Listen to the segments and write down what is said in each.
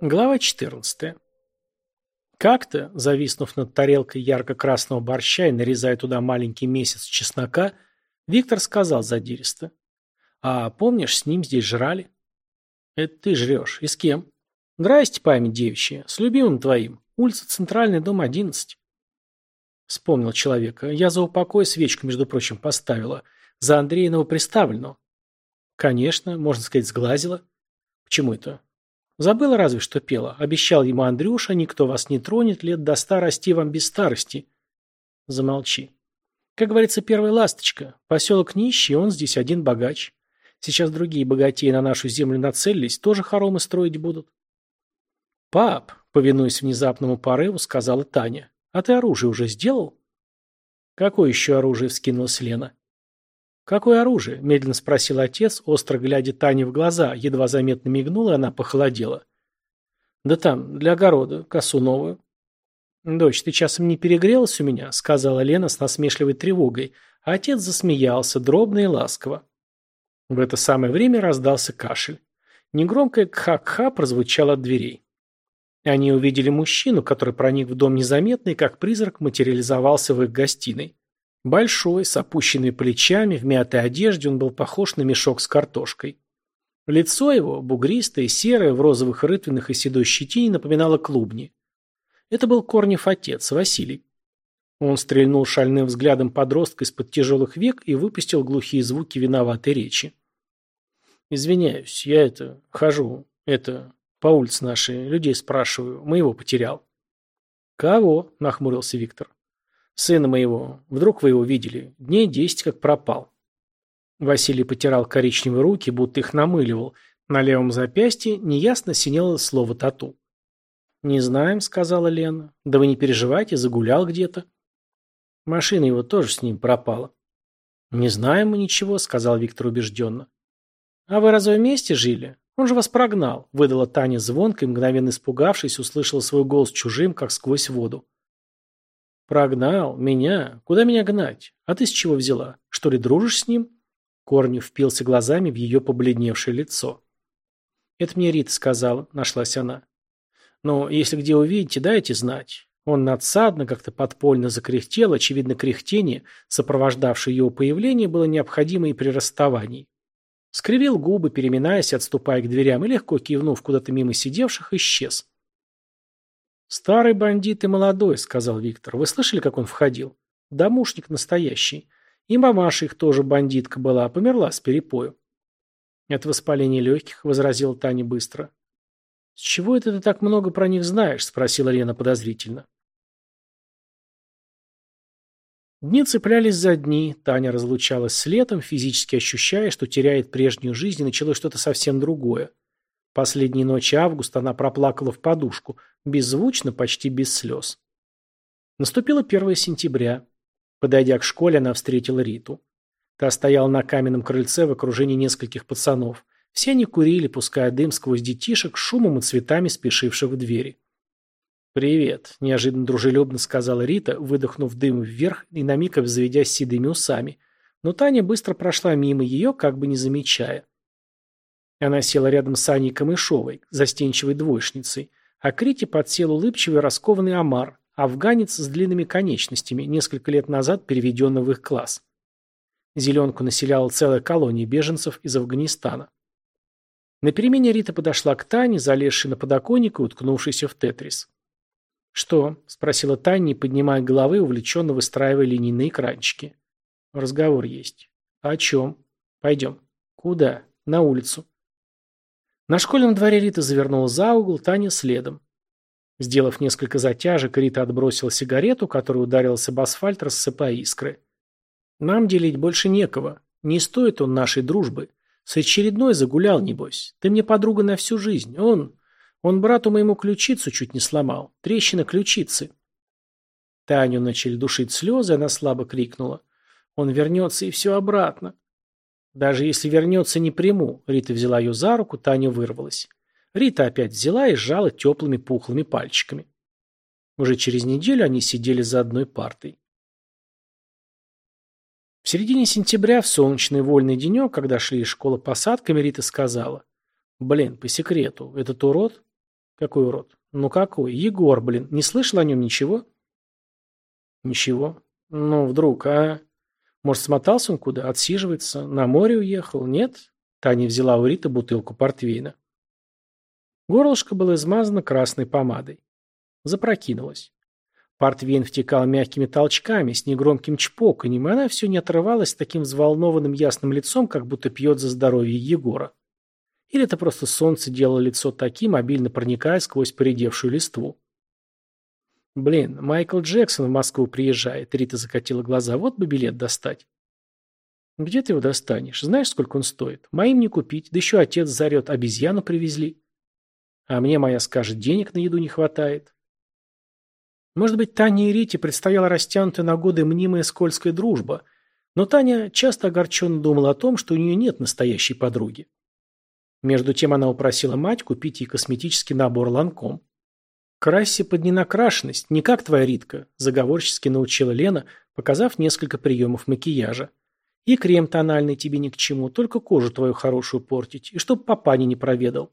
Глава 14. Как-то, зависнув над тарелкой ярко-красного борща и нарезая туда маленький месяц чеснока, Виктор сказал задиристо. «А помнишь, с ним здесь жрали?» «Это ты жрешь. И с кем?» «Здрасте, память девичья. С любимым твоим. Улица Центральная, дом 11». Вспомнил человека. «Я за упокой свечку, между прочим, поставила. За Андрея новоприставленного». «Конечно, можно сказать, сглазила». «Почему это? Забыла разве что пела. Обещал ему Андрюша, никто вас не тронет, лет до ста расти вам без старости. Замолчи. Как говорится, первая ласточка. Поселок нищий, он здесь один богач. Сейчас другие богатеи на нашу землю нацелились, тоже хоромы строить будут. Пап, повинуясь внезапному порыву, сказала Таня, а ты оружие уже сделал? Какое еще оружие, вскинулась Лена. «Какое оружие?» – медленно спросил отец, остро глядя Тане в глаза, едва заметно мигнула, она похолодела. «Да там, для огорода, косу новую». «Дочь, ты часом не перегрелась у меня?» – сказала Лена с насмешливой тревогой, а отец засмеялся, дробно и ласково. В это самое время раздался кашель. Негромкое кха-кха прозвучало от дверей. Они увидели мужчину, который проник в дом незаметно и как призрак материализовался в их гостиной. Большой, с опущенными плечами, в мятой одежде он был похож на мешок с картошкой. Лицо его, бугристое, серое, в розовых рытвинах и седой щетине, напоминало клубни. Это был Корнев отец, Василий. Он стрельнул шальным взглядом подростка из-под тяжелых век и выпустил глухие звуки виноватой речи. «Извиняюсь, я это... хожу... это... по улице нашей... людей спрашиваю. мы его потерял». «Кого?» – нахмурился Виктор. Сына моего, вдруг вы его видели, дней десять как пропал. Василий потирал коричневые руки, будто их намыливал. На левом запястье неясно синело слово «тату». «Не знаем», — сказала Лена. «Да вы не переживайте, загулял где-то». Машина его тоже с ним пропала. «Не знаем мы ничего», — сказал Виктор убежденно. «А вы разве вместе жили? Он же вас прогнал», — выдала Таня звонко и, мгновенно испугавшись, услышала свой голос чужим, как сквозь воду. Прогнал? Меня? Куда меня гнать? А ты с чего взяла? Что ли, дружишь с ним?» Корню впился глазами в ее побледневшее лицо. «Это мне Рита сказала», — нашлась она. «Но если где увидите, дайте знать». Он надсадно, как-то подпольно закряхтел, очевидно, кряхтение, сопровождавшее его появление, было необходимо и при расставании. Скривил губы, переминаясь, отступая к дверям, и легко кивнув куда-то мимо сидевших, исчез. «Старый бандит и молодой», — сказал Виктор. «Вы слышали, как он входил? Домушник настоящий. И мамаша их тоже бандитка была, а померла с перепою». «Это воспаление легких», — возразил Таня быстро. «С чего это ты так много про них знаешь?» — спросила Лена подозрительно. Дни цеплялись за дни, Таня разлучалась с летом, физически ощущая, что теряет прежнюю жизнь, и началось что-то совсем другое. Последние ночи августа она проплакала в подушку, беззвучно, почти без слез. Наступило 1 сентября. Подойдя к школе, она встретила Риту. Та стояла на каменном крыльце в окружении нескольких пацанов. Все они курили, пуская дым сквозь детишек, шумом и цветами спешивших в двери. «Привет», – неожиданно дружелюбно сказала Рита, выдохнув дым вверх и на миг обзаведясь седыми усами. Но Таня быстро прошла мимо ее, как бы не замечая и она села рядом с Аней Камышовой, застенчивой двоечницей, а Крите подсел улыбчивый раскованный омар, афганец с длинными конечностями, несколько лет назад переведенный в их класс. Зеленку населяла целая колония беженцев из Афганистана. На перемене Рита подошла к Тане, залезшей на подоконник и уткнувшейся в тетрис. «Что?» – спросила Таня, не поднимая головы, увлеченно выстраивая линейные экранчики. «Разговор есть». «А «О чем?» «Пойдем». «Куда?» «На улицу». На школьном дворе Рита завернула за угол, Таня следом. Сделав несколько затяжек, Рита отбросила сигарету, которая ударилась об асфальт, рассыпая искры. «Нам делить больше некого. Не стоит он нашей дружбы. С очередной загулял, небось. Ты мне подруга на всю жизнь. Он... Он брату моему ключицу чуть не сломал. Трещина ключицы». Таню начали душить слезы, она слабо крикнула. «Он вернется и все обратно. Даже если вернется, не приму. Рита взяла ее за руку, Таня вырвалась. Рита опять взяла и сжала теплыми пухлыми пальчиками. Уже через неделю они сидели за одной партой. В середине сентября, в солнечный вольный денек, когда шли из школы посадками, Рита сказала. «Блин, по секрету, этот урод?» «Какой урод?» «Ну какой? Егор, блин. Не слышал о нем ничего?» «Ничего. Ну, вдруг, а...» Может, смотался он куда? Отсиживается? На море уехал? Нет?» Таня взяла у Риты бутылку портвейна. Горлышко было измазано красной помадой. Запрокинулось. Портвейн втекал мягкими толчками, с негромким чпоканием, и она все не отрывалась с таким взволнованным ясным лицом, как будто пьет за здоровье Егора. Или это просто солнце делало лицо таким, обильно проникая сквозь поредевшую листву. Блин, Майкл Джексон в Москву приезжает, Рита закатила глаза, вот бы билет достать. Где ты его достанешь? Знаешь, сколько он стоит? Моим не купить, да еще отец зарет, обезьяну привезли. А мне моя скажет, денег на еду не хватает. Может быть, Тане и Рите предстояла растянутая на годы мнимая скользкая дружба, но Таня часто огорченно думала о том, что у нее нет настоящей подруги. Между тем она упросила мать купить ей косметический набор ланком. Красси подненакрашенность, не как твоя Ритка, заговорчески научила Лена, показав несколько приемов макияжа. И крем тональный тебе ни к чему, только кожу твою хорошую портить, и чтоб папаня не проведал.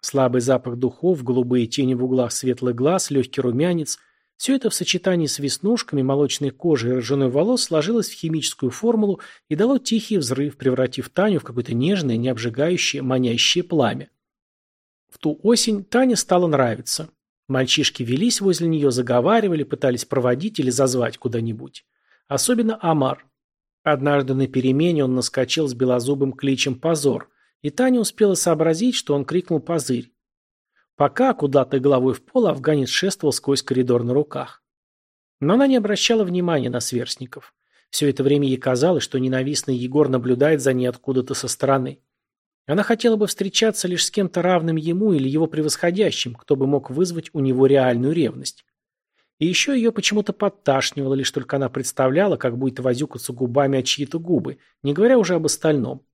Слабый запах духов, голубые тени в углах светлых глаз, легкий румянец – все это в сочетании с веснушками, молочной кожей и ржаной волос сложилось в химическую формулу и дало тихий взрыв, превратив Таню в какое-то нежное, необжигающее, манящее пламя. В ту осень Тане стало нравиться. Мальчишки велись возле нее, заговаривали, пытались проводить или зазвать куда-нибудь. Особенно Амар. Однажды на перемене он наскочил с белозубым кличем «Позор», и Таня успела сообразить, что он крикнул «Позырь». Пока, куда-то головой в пол, афганец шествовал сквозь коридор на руках. Но она не обращала внимания на сверстников. Все это время ей казалось, что ненавистный Егор наблюдает за ней откуда-то со стороны. Она хотела бы встречаться лишь с кем-то равным ему или его превосходящим, кто бы мог вызвать у него реальную ревность. И еще ее почему-то подташнивало, лишь только она представляла, как будет возюкаться губами от чьи-то губы, не говоря уже об остальном.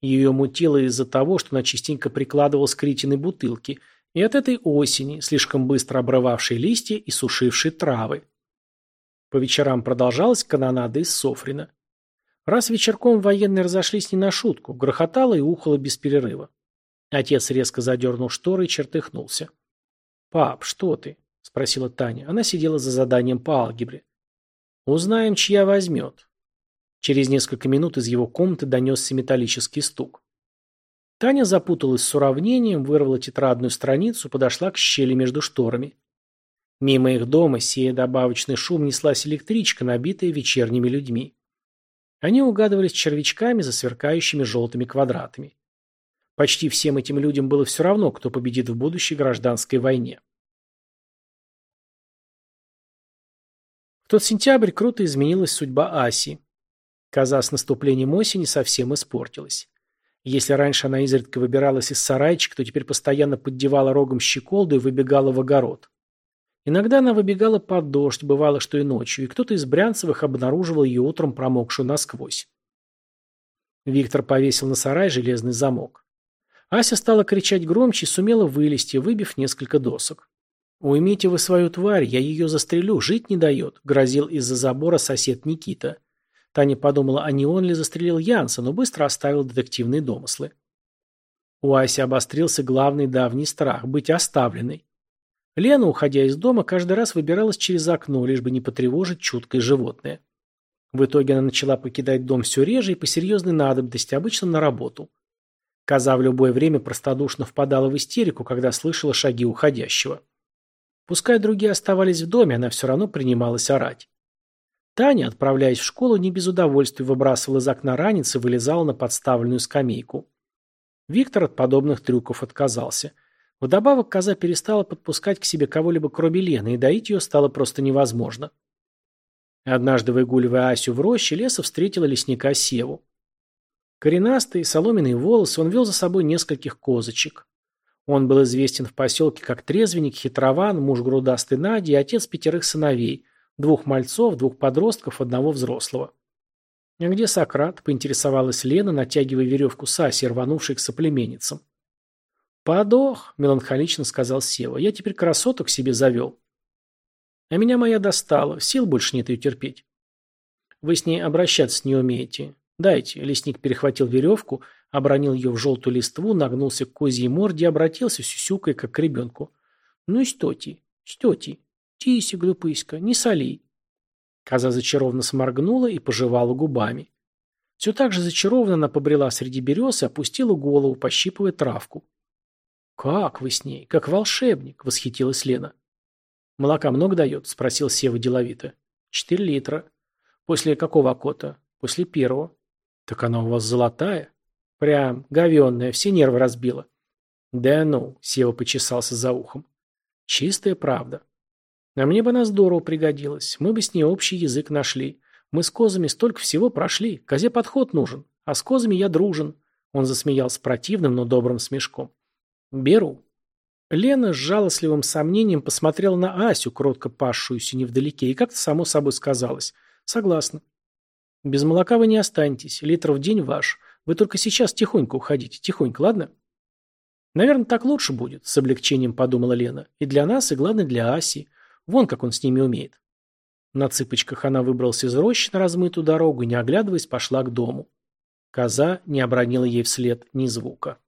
Ее мутило из-за того, что она частенько прикладывала скритины бутылки, и от этой осени, слишком быстро обрывавшей листья и сушившей травы. По вечерам продолжалась канонада из Софрина. Раз вечерком военные разошлись не на шутку, грохотало и ухало без перерыва. Отец резко задернул шторы и чертыхнулся. «Пап, что ты?» – спросила Таня. Она сидела за заданием по алгебре. «Узнаем, чья возьмет». Через несколько минут из его комнаты донесся металлический стук. Таня запуталась с уравнением, вырвала тетрадную страницу, подошла к щели между шторами. Мимо их дома, сея добавочный шум, неслась электричка, набитая вечерними людьми. Они угадывались червячками за сверкающими желтыми квадратами. Почти всем этим людям было все равно, кто победит в будущей гражданской войне. В тот сентябрь круто изменилась судьба Аси. Коза с наступлением осени совсем испортилась. Если раньше она изредка выбиралась из сарайчика, то теперь постоянно поддевала рогом щеколду и выбегала в огород. Иногда она выбегала под дождь, бывало, что и ночью, и кто-то из Брянцевых обнаруживал ее утром промокшую насквозь. Виктор повесил на сарай железный замок. Ася стала кричать громче и сумела вылезти, выбив несколько досок. «Уймите вы свою тварь, я ее застрелю, жить не дает», — грозил из-за забора сосед Никита. Таня подумала, а не он ли застрелил Янса, но быстро оставил детективные домыслы. У Аси обострился главный давний страх – быть оставленной. Лена, уходя из дома, каждый раз выбиралась через окно, лишь бы не потревожить чуткое животное. В итоге она начала покидать дом все реже и по серьезной надобности, обычно на работу. Коза в любое время простодушно впадала в истерику, когда слышала шаги уходящего. Пускай другие оставались в доме, она все равно принималась орать. Таня, отправляясь в школу, не без удовольствия выбрасывала из окна ранец и вылезала на подставленную скамейку. Виктор от подобных трюков отказался. Вдобавок коза перестала подпускать к себе кого-либо кроме Лены, и доить ее стало просто невозможно. Однажды, выгуливая Асю в роще, леса встретила лесника Севу. Коренастый, соломенные волосы, он вел за собой нескольких козочек. Он был известен в поселке как трезвенник, хитрован, муж грудастый Нади и отец пятерых сыновей, двух мальцов, двух подростков, одного взрослого. «А где Сократ?» – поинтересовалась Лена, натягивая веревку с Асей, рванувшей к соплеменницам. «Подох», — меланхолично сказал Сева. «Я теперь красоток себе завел». «А меня моя достала. Сил больше нет ее терпеть». «Вы с ней обращаться не умеете. Дайте». Лесник перехватил веревку, обронил ее в желтую листву, нагнулся к козьей морде и обратился, сюсюкая, как к ребенку. «Ну и стети, стети, тиси, глюпыська, не соли». Коза зачарованно сморгнула и пожевала губами. Все так же зачарованно она побрела среди берез и опустила голову, пощипывая травку. «Как вы с ней? Как волшебник!» — восхитилась Лена. «Молока много дает?» — спросил Сева деловито. «Четыре литра. После какого окота? После первого. Так она у вас золотая? Прям говенная, все нервы разбила». «Да ну!» — Сева почесался за ухом. «Чистая правда. А мне бы она здорово пригодилась. Мы бы с ней общий язык нашли. Мы с козами столько всего прошли. Козе подход нужен. А с козами я дружен». Он засмеялся противным, но добрым смешком. «Беру». Лена с жалостливым сомнением посмотрела на Асю, кротко пасшуюся невдалеке, и как-то само собой сказалось. «Согласна». «Без молока вы не останетесь. Литров в день ваш. Вы только сейчас тихонько уходите. Тихонько, ладно?» «Наверное, так лучше будет», — с облегчением подумала Лена. «И для нас, и, главное, для Аси. Вон, как он с ними умеет». На цыпочках она выбралась из рощи на размытую дорогу и, не оглядываясь, пошла к дому. Коза не обронила ей вслед ни звука.